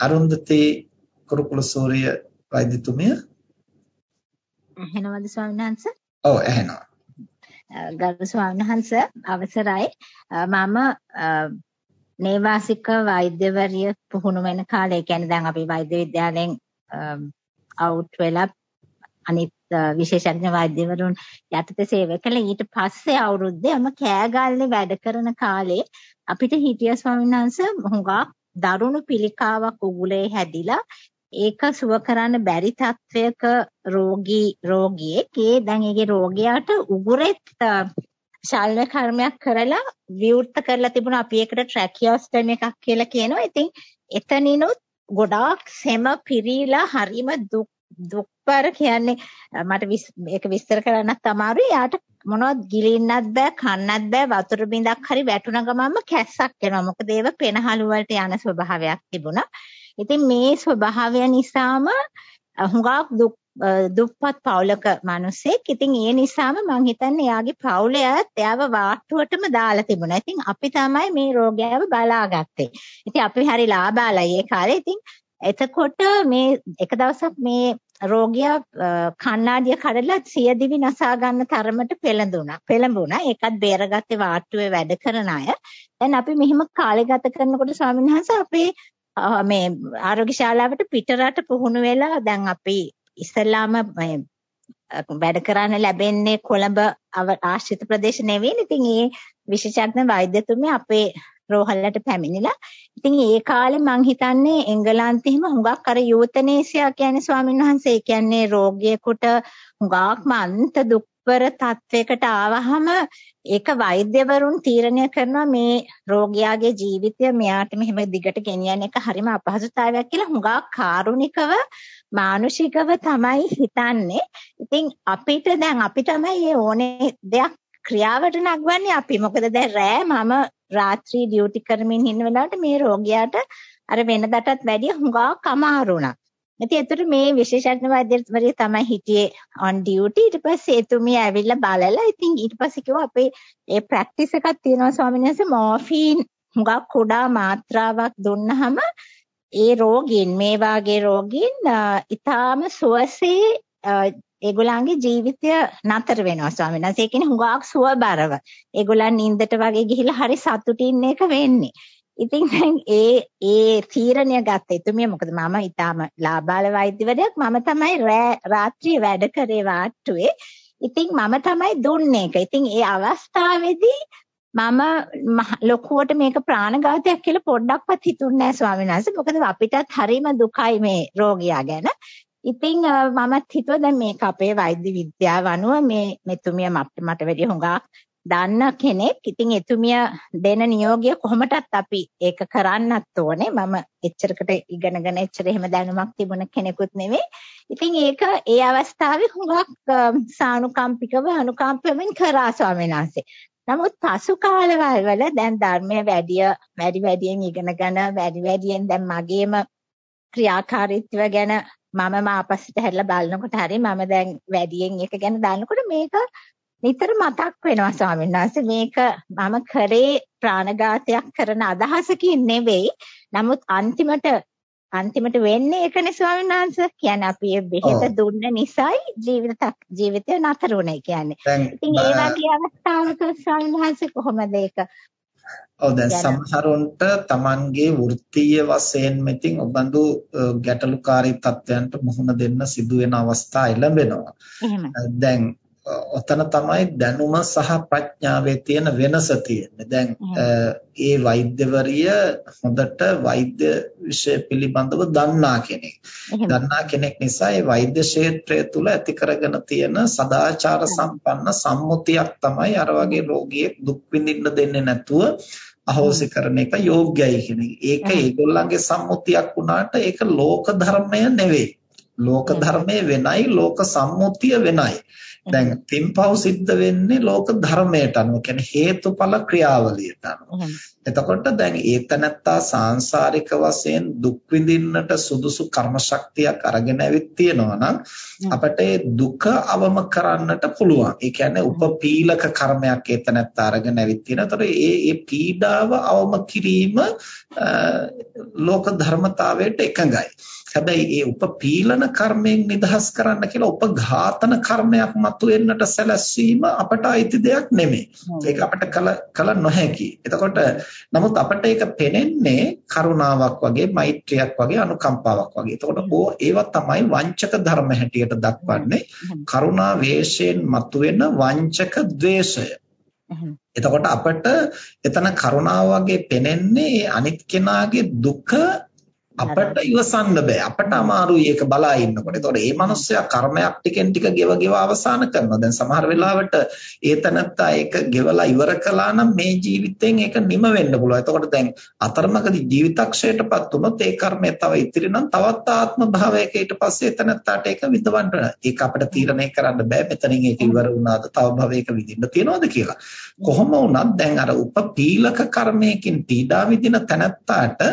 අරුන්දති කුරුකුල සූර්ය වෛද්‍යතුමිය ඇහෙනවද ස්වාමීන් වහන්සේ? ඔව් ඇහෙනවා. ගරු ස්වාමීන් වහන්සේ අවසරයි. මම නේවාසික වෛද්‍යවරිය පුහුණු වෙන කාලේ කියන්නේ දැන් අපි වෛද්‍ය විද්‍යාලයෙන් අවුට් වෙලා අනිත් විශේෂඥ වෛද්‍යවරුන් යටතේ සේවය කළා ඊට පස්සේ අවුරුද්දේ මම කෑගල්ලේ වැඩ කරන කාලේ අපිට හිටිය ස්වාමීන් වහන්සේ හුඟක් දරුණු පිළිකාවක් උගුලේ හැදිලා ඒක සුව කරන්න බැරි තත්වයක රෝගී රෝගියෙක් ඒ දැන් ඒගේ රෝගියාට උගුරෙත් ශල්‍ය කර්මයක් කරලා විවෘත කරලා තිබුණා අපි ඒකට ට්‍රැකියෝස්ටම් එකක් කියලා කියනවා. ඉතින් එතනිනුත් ගොඩාක් සෙම පිරීලා හරිම දුක් දුක්පර කියන්නේ මට ඒක විස්තර කරන්නත් අමාරුයි. යාට මොනවද ගිලින්නත් බෑ, කන්නත් බෑ, වතුර බින්දක් හරි වැටුණ ගමන්ම කැස්සක් එනවා. මොකද ඒව පෙනහළු වලට යන ස්වභාවයක් තිබුණා. ඉතින් මේ ස්වභාවය නිසාම හුඟක් දුක් දුප්පත් පවුලක මිනිස්සෙක්. ඉතින් ඒ නිසාම මං හිතන්නේ එයාගේ පවුලයත් එයාව වාට්ටුවටම දාලා තිබුණා. ඉතින් අපි තමයි මේ රෝගයව බලාගත්තේ. ඉතින් අපි හරි ලාභාලයි ඒ කාලේ. ඉතින් එතකොට මේ එක දවසක් මේ රෝගියා කණ්ණාඩිය කඩලා සියදිවි නසා ගන්න තරමට පෙළඹුණා. පෙළඹුණා. ඒකත් බේරගත්තේ වාට්ටුවේ වැඩ කරන අය. දැන් අපි මෙහිම කාලය ගත කරනකොට ස්වාමීන් වහන්සේ අපේ මේ ආරෝග්‍ය ශාලාවට පිටරට පුහුණු වෙලා දැන් අපි ඉස්සල්ලාම වැඩ කරන්න ලැබෙන්නේ කොළඹ ආශ්‍රිත ප්‍රදේශ නෙවෙයි. ඉතින් ඒ විශේෂඥ වෛද්‍යතුමිය අපේ රෝහලට පැමිණිලා. ඉතින් ඒ කාලේ මං හිතන්නේ එංගලන්තෙහිම හුඟක් අර යූතනේසියා කියන්නේ ස්වාමීන් වහන්සේ කියන්නේ රෝගියෙකුට හුඟක්ම අන්ත දුක්වර තත්වයකට ආවහම ඒක වෛද්‍යවරුන් තීරණය කරනවා මේ රෝගියාගේ ජීවිතය මෙයාට මෙහෙම දිගට ගෙනියන්න එක හරිම අපහසුතාවයක් කියලා හුඟක් කාරුණිකව මානුෂිකව තමයි හිතන්නේ. ඉතින් අපිට දැන් අපි තමයි ඕනේ දෙයක් ක්‍රියාවට නගවන්නේ අපි. මොකද දැන් රෑ මම රාත්‍රී ඩියුටි කරමින් ඉන්න වෙලාවට මේ රෝගියාට අර වෙනදටත් වැඩිය හුඟක් අමාරු වුණා. ඉතින් ඒතර මේ විශේෂඥ වෛද්‍යවරිය තමයි හිටියේ on duty ඊට පස්සේ එතුමිය ඇවිල්ලා බලලා ඉතින් ඊට පස්සේ කිව්වා අපේ ඒ ප්‍රැක්ටිස් එකක් තියෙනවා ස්වාමීන් වහන්සේ මෝෆීන් හුඟක් කුඩා මාත්‍රාවක් දුන්නහම ඒ රෝගීන් මේ වාගේ රෝගීන් ඊටාම සුවසේ ඒගොල්ලන්ගේ ජීවිතය නතර වෙනවා ස්වාමීන් වහන්සේ. ඒ කියන්නේ හුඟක් සුවබරව. ඒගොල්ලන් නිින්දට වගේ ගිහිල්ලා හරි සතුටින් එක වෙන්නේ. ඉතින් දැන් ඒ ඒ තීරණය ගත්ත එතුමිය මොකද මම ඊටාම ලාබාල වෛද්‍යවරයෙක් මම තමයි රාත්‍රියේ වැඩ කරේ වාට්ටුවේ. ඉතින් මම තමයි දුන්නේ ඒක. ඉතින් ඒ අවස්ථාවේදී මම ලොකුවට මේක ප්‍රාණඝාතයක් කියලා පොඩ්ඩක්වත් හිතුන්නේ නැහැ ස්වාමීන් වහන්සේ. මොකද අපිටත් හරීම දුකයි මේ රෝගියා ගැන. ඉතින් මමත් හිතුවා දැන් මේක අපේ වෛද්‍ය විද්‍යාව අනුව මේ මෙතුමිය මට වැඩි හොඟක් දන්න කෙනෙක්. ඉතින් එතුමිය දෙන නියෝගය කොහොමටත් අපි ඒක කරන්නත් ඕනේ. මම එච්චරකට ඉගෙනගෙන එච්චර එහෙම දැනුමක් තිබුණ කෙනෙකුත් නෙවෙයි. ඉතින් ඒක ඒ අවස්ථාවේ හුඟක් සානුකම්පිකව අනුකම්පෙමින් කරා ස්වාමීන් වහන්සේ. නමුත් පසු කාලවල වල දැන් ධර්මය වැඩි වැඩි වැඩියෙන් ඉගෙනගෙන වැඩි වැඩියෙන් දැන් මගේම ක්‍රියාකාරීත්වය ගැන මම මාපස්සට හැරිලා බලනකොට හරි මම දැන් වැඩියෙන් එක ගැන දන්නකොට මේක නිතර මතක් වෙනවා ස්වාමීන් වහන්සේ. මේක මම කරේ ප්‍රාණඝාතයක් කරන අදහසකින් නෙවෙයි. නමුත් අන්තිමට අන්තිමට වෙන්නේ ඒකනේ ස්වාමීන් වහන්සේ. කියන්නේ අපි බෙහෙත දුන්න නිසායි ජීවිත ජීවිතය නතර වුණේ. කියන්නේ ඉතින් ඒ වගේ අවස්ථාවක ස්වාමීන් වහන්සේ කොහොමද ඒක ඔව් දැන් සමහරුන්ට Tamanගේ වෘත්තීය වශයෙන් මෙතින් ඔබඳු ගැටලුකාරී තත්ත්වයන්ට මුහුණ දෙන්න සිදු වෙන අවස්ථා එළඹෙනවා. දැන් ඔතන තමයි දැනුම සහ ප්‍රඥාවේ තියෙන වෙනස තියෙන්නේ. දැන් ඒ වෛද්‍යවරිය හොඳට වෛද්‍ය විෂය පිළිබඳව දන්නා කෙනෙක්. දන්නා කෙනෙක් නිසා ඒ වෛද්‍ය ක්ෂේත්‍රය තුල ඇති කරගෙන තියෙන සදාචාර සම්පන්න සම්මුතියක් තමයි අර වගේ රෝගියෙක් දුක් විඳින්න දෙන්නේ නැතුව අහෝසි කරන එක යෝග්‍යයි කියන එක. ඒක ඒගොල්ලන්ගේ සම්මුතියක් වුණාට ඒක ලෝක ධර්මය නෙවෙයි. ලෝක ධර්මයේ වෙනයි ලෝක සම්මුතිය වෙනයි. දැන් පින්පව් සිද්ධ වෙන්නේ ලෝක ධර්මයට අනුව කියන්නේ හේතුඵල ක්‍රියාවලියට අනුව. එතකොට දැන් ඒතනත්තා සාංශාරික වශයෙන් දුක් විඳින්නට සුදුසු කර්ම ශක්තියක් අරගෙන ඇවිත් තියෙනවා නම් අපට ඒ දුක අවම කරන්නට පුළුවන්. ඒ කියන්නේ උපපීලක කර්මයක් ඒතනත්තා අරගෙන ඇවිත් තියෙනවා. එතකොට ඒ ඒ පීඩාව අවම කිරීම ලෝක ධර්මතාවයට එකඟයි. හැබැයි ඒ උපපීලන කර්මයෙන් නිදහස් කරන්න කියලා උපඝාතන කර්මයක් මතුවෙන්නට සැලැස්වීම අපට අයිති දෙයක් නෙමෙයි. ඒක අපට කල කල නොහැකි. එතකොට නමුත් අපට ඒක පෙනෙන්නේ කරුණාවක් වගේ, මෛත්‍රියක් වගේ, අනුකම්පාවක් වගේ. එතකොට ඕ ඒවා තමයි වංචක ධර්ම හැටියට දක්වන්නේ. කරුණා වේශයෙන් මතුවෙන වංචක ද්වේෂය. එතකොට අපට එතන කරුණාව වගේ පෙනෙන්නේ අනිත් කෙනාගේ දුක අපට ඉවසන්න බෑ. අපට අමාරුයි ඒක බලා ඉන්නකොට. ඒතකොට මේ මිනිස්සයා කර්මයක් ටිකෙන් ටික ගෙව ගෙව අවසන් කරනවා. දැන් සමහර වෙලාවට ඒ තනත්තා ඒක ගෙවලා ඉවර කළා නම් මේ ජීවිතෙන් ඒක නිම වෙන්න පුළුවන්. එතකොට දැන් අතරමඟදී ජීවිතක්ෂයටපත් වුණොත් ඒ කර්මය තව ඉතිරි නම් තවත් ආත්ම භාවයක ඊට පස්සේ එතනත්තාට ඒක විඳවන්න. ඒක අපිට තීරණය කරන්න බෑ. මෙතනින් ඒක ඉවර වුණාද තව භවයක විඳින්න තියනවද කියලා. කොහොම වුණත් දැන් අර උපපීලක කර්මයකින් පීඩා විඳින තනත්තාට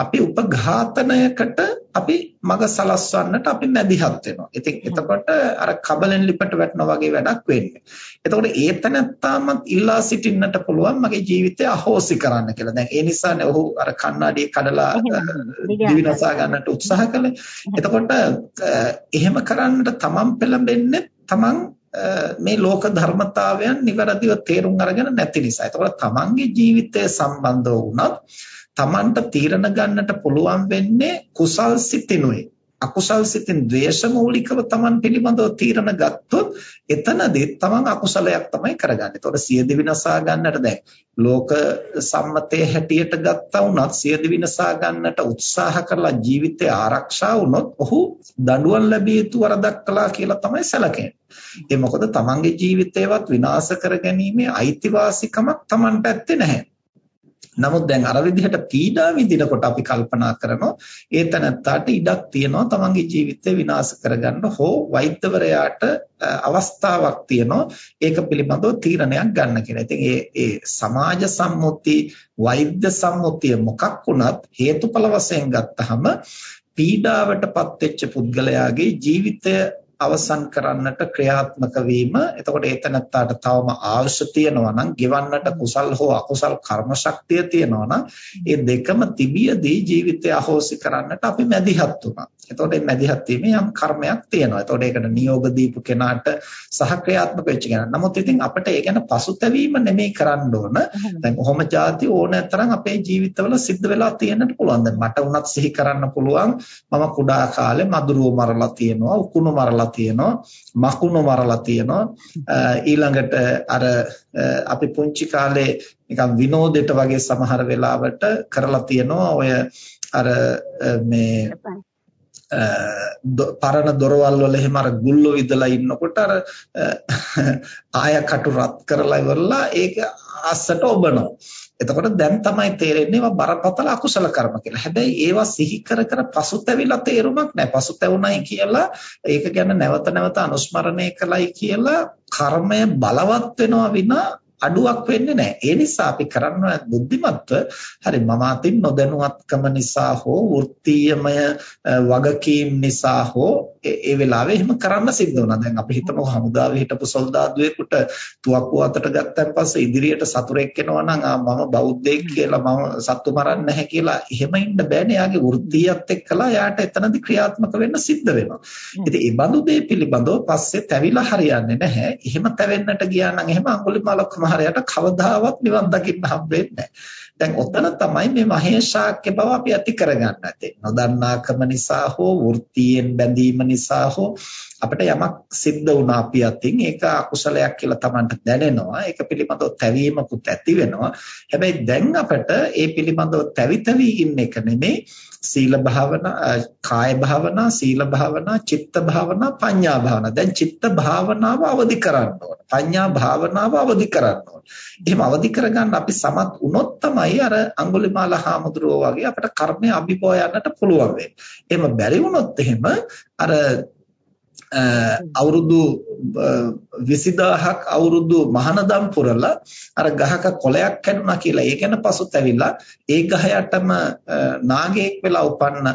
අපි උපඝාතනයකට අපි මග සලස්වන්නට අපි මැදිහත් වෙනවා. ඉතින් එතකොට අර කබලෙන් ලිපට වැටෙනා වගේ වැඩක් වෙන්නේ. එතකොට ඒතනත්තාමත් ඉල්ලා සිටින්නට පුළුවන් මගේ ජීවිතය අහෝසි කරන්න කියලා. දැන් ඒ නිසානේ ඔහු අර කණ්ණාඩිය කඩලා දිවිනසා ගන්නට උත්සාහ කළේ. එතකොට එහෙම කරන්නට තමන් පෙළඹෙන්නේ තමන් මේ ලෝක ධර්මතාවයන් નિවරදිව තේරුම් අරගෙන නැති නිසා. එතකොට තමන්ගේ ජීවිතය සම්බන්ධව වුණත් Tamanට තීරණ ගන්නට පුළුවන් වෙන්නේ කුසල් සිතිනුයි. අකුසල් සිතින් ද්වේෂ මූලිකව Taman පිළිබඳව තීරණ ගත්තොත් එතනදී Taman අකුසලයක් තමයි කරගන්නේ. ඒතකොට සියදි විනසා ගන්නට දැන් ලෝක සම්මතයේ හැටියට ගත්තා වුණත් සියදි විනසා ගන්නට උත්සාහ කරලා ජීවිතය ආරක්ෂා වුණොත් ඔහු දඬුවම් ලැබිය යුතු වරදක් කළා කියලා තමයි සැලකෙන්නේ. ඒ මොකද Tamanගේ ජීවිතේවත් විනාශ කරගැනීමේ අයිතිවාසිකමක් Tamanට ඇත්තේ නැහැ. නමුත් දැන් අර විදිහට පීඩා විඳිනකොට අපි කල්පනා කරනවා ඒ තනත්තාට ඉඩක් තියෙනවා තමන්ගේ ජීවිතය විනාශ කරගන්න හෝ වෛද්‍යවරයාට අවස්ථාවක් තියෙනවා ඒක පිළිබඳව තීරණයක් ගන්න කියලා. ඉතින් ඒ ඒ සමාජ සම්මුති වෛද්‍ය සම්මුතිය මොකක් වුණත් හේතුඵල වශයෙන් ගත්තහම පීඩාවටපත් වෙච්ච පුද්ගලයාගේ ජීවිතය අවසන් කරන්නට ක්‍රියාත්මක වීම එතකොට ඒතනත්තාට තවම අවශ්‍ය තියෙනවා නම් ගෙවන්නට කුසල් හෝ අකුසල් කර්ම ශක්තිය තියෙනවා නම් ඒ දෙකම තිබියදී ජීවිතය අහෝසි කරන්නට අපි මැදිහත් වුණා. එතකොට මේ මැදිහත් වීමේ යම් කර්මයක් තියෙනවා. එතකොට ඒකට නියෝග දීපු කෙනාට සහක්‍රියාත්මක වෙච්ච කෙනා. නමුත් ඉතින් අපිට ඒ ගැන පසුතැවීම නෙමෙයි කරන්න ඕන. දැන් කොහොම જાති ඕනෑතරම් අපේ ජීවිතවල සිද්ධ වෙලා තියෙන්නට පුළුවන්. දැන් මට උනත් සිහි කරන්න පුළුවන් මම කුඩා කාලේ මදුරුව මරලා තියෙනවා, උකුණු මරලා තියෙනවා මකුණු මරලා තියෙනවා. ඊළඟට අර අපි පුංචි කාලේ නිකන් විනෝදෙට වගේ සමහර වෙලාවට කරලා තියෙනවා. ඔය අර මේ පරණ දොරවල් වල එහෙම අර ගුල්ලෝ ඉදලා ඉන්නකොට අර ආය කටු රත් කරලා ඉවරලා ඒක අස්සට ඔබනවා. එතකොට දැන් තමයි තේරෙන්නේ ඒවා බරපතල අකුසල කර්ම කියලා. හැබැයි ඒවා සිහි කර කර පසුතැවිලා තේරුමක් නැහැ. පසුතැවුණයි කියලා ඒක ගැන නැවත නැවත අනුස්මරණය කළයි කියලා කර්මය බලවත් වෙනවා විනා අඩුවක් වෙන්නේ නැහැ. ඒ නිසා අපි කරන්න බුද්ධිමත්ව හරි මම අතින් නොදැනුවත්කම නිසා හෝ වෘත්තීයමය වගකීම් නිසා හෝ ඒ වෙලාවේ එහෙම කරන්න සිද්ධ වුණා. දැන් අපි හිතමු හමුදාවේ හිටපු සොල්දාදුවෙකුට තුවක්කුව අතට ගත්තන් පස්සේ ඉදිරියට සතුරෙක් එනවා නම් මම බෞද්ධයෙක් කියලා මම සත්තු මරන්නේ නැහැ කියලා එහෙම ඉන්න බෑනේ. යාගේ වෘත්තීයත් එක්කලා යාට එතනදී ක්‍රියාත්මක වෙන්න සිද්ධ වෙනවා. ඉතින් මේ බඳු දේ පිළිබඳව පස්සේ තැවිලා හරියන්නේ නැහැ. එහෙම තැවෙන්නට ගියා නම් එහෙම අඟුලිමාල කුමාරයාට කවදාවත් නිවන් දකින්න හම්බෙන්නේ නැහැ. දැන් ඔතන තමයි මේ මහේශාක්‍ය බව අපි ඇති කරගන්න ඇත්තේ. නොදන්නාකම නිසා හෝ වෘත්තියෙන් බැඳීම නිසා හෝ අපිට යමක් සිද්ධ වුණා අපි අතින් ඒක අකුසලයක් කියලා Tamanට දැනෙනවා. ඒක පිළිබඳව තැවීමකුත් ඇති වෙනවා. හැබැයි දැන් අපිට ඒ පිළිබඳව තැවි තැවි ඉන්න එක නෙමෙයි. සීල භාවනා කාය භාවනා සීල භාවනා චිත්ත භාවනා පඤ්ඤා භාවනා. දැන් චිත්ත භාවනාව අවදි කරන්න ඕන. පඤ්ඤා භාවනාව අවදි කරන්න ඕන. එහෙම අවදි කරගන්න අපි සමත් වුණොත් තමයි අර අඟුලිමාල හාමුදුරුවෝ වගේ අපිට කර්මය අභිභව යන්නට පුළුවන් වෙන්නේ. එහෙම බැරි වුණොත් එහෙම අර අවුරුදු 20000ක් අවුරුදු මහානදම් පුරලා අර ගහක කොළයක් කැඩුනා කියලා ඒ ගැන පසුතැවිලා ඒ ගහ යටම නාගයෙක් වෙලා උපන්න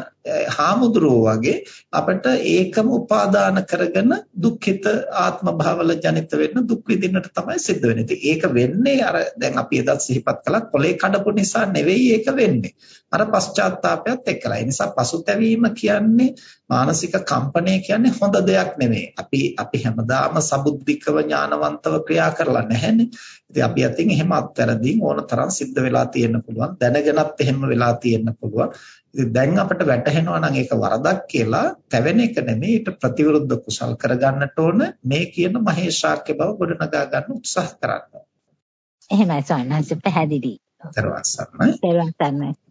හාමුදුරුවෝ වගේ අපිට ඒකම උපාදාන කරගෙන දුක්ඛිත ආත්ම භාවල ජනිත වෙන්න දුක් විඳින්නට තමයි සිද්ධ වෙන්නේ. ඉතින් ඒක වෙන්නේ අර දැන් අපි එදත් සිහිපත් කළා කොලේ කඩපු නිසා නෙවෙයි ඒක වෙන්නේ. අර පශ්චාත්තාවපයත් එක්කලා. ඒ නිසා පසුතැවීම කියන්නේ මානසික කම්පණය කියන්නේ හොඳ දෙයක් නෙමෙයි. අපි අපි හැමදාම සබුද්ධිකව ඥානවන්තව ක්‍රියා කරලා නැහැනේ. ඉතින් අපි අතින් එහෙම අත්තරදීන් ඕන තරම් සිද්ධ වෙලා තියෙන්න පුළුවන්. දැනගෙනත් එහෙම වෙලා තියෙන්න පුළුවන්. ඉතින් දැන් අපිට වැටහෙනවා නම් ඒක වරදක් කියලා තැවෙන එක නෙමෙයි ඊට ප්‍රතිවිරුද්ධ කුසල් කරගන්නට ඕන මේ කියන මහේශාක්‍ය බව ගොඩනගා ගන්න උත්සාහ කරන්න. එහෙමයි සවන්නස් පැහැදිලි. දරවස්සන්නයි. දරවස්සන්නයි.